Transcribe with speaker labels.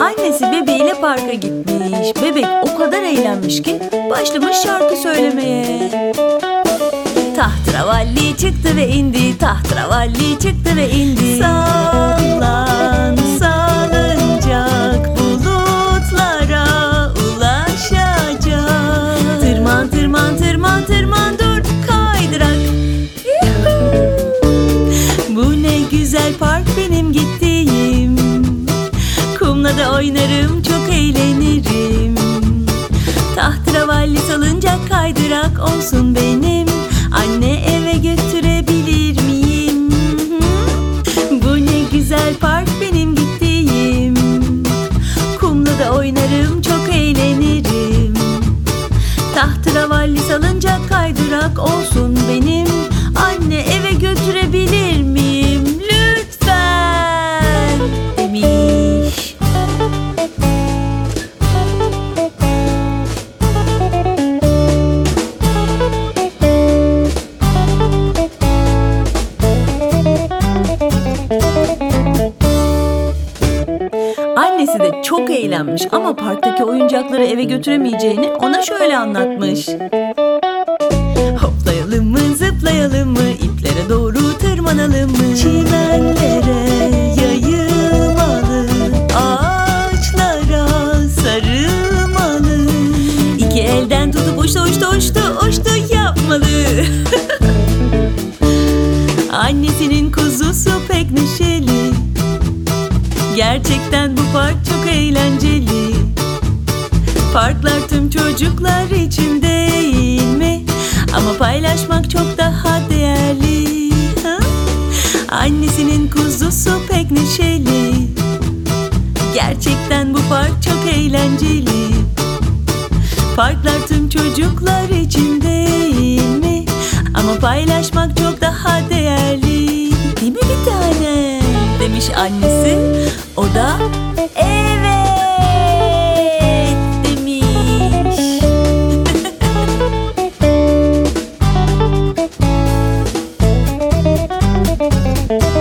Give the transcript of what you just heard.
Speaker 1: Annesi bebeğiyle parka gitmiş. Bebek o kadar eğlenmiş ki başlamış şarkı söylemeye. Tahtravalli çıktı ve indi, tahtravalli çıktı ve indi. Sallan oynarım çok eğlenirim. Tahtravalli salıncak kaydırak olsun benim. Anne eve götürebilir miyim? Bu ne güzel park benim gittiğim. Kumla da oynarım çok eğlenirim. Tahtravalli salıncak kaydırak olsun benim. Annesi de çok eğlenmiş ama parktaki oyuncakları eve götüremeyeceğini ona şöyle anlatmış. Hoplayalım mı zıplayalım mı iplere doğru tırmanalım mı? Çimenlere yayılmalı ağaçlara sarılmalı İki elden tutup uçtu uçtu uçtu uçtu yapmalı. Annesinin Gerçekten bu park çok eğlenceli Parklar tüm çocuklar için değil mi? Ama paylaşmak çok daha değerli ha? Annesinin kuzusu pek neşeli Gerçekten bu park çok eğlenceli Parklar tüm çocuklar için değil mi? Ama paylaşmak çok daha değerli Değil mi bir tane? Demiş annesi o da evet demiş.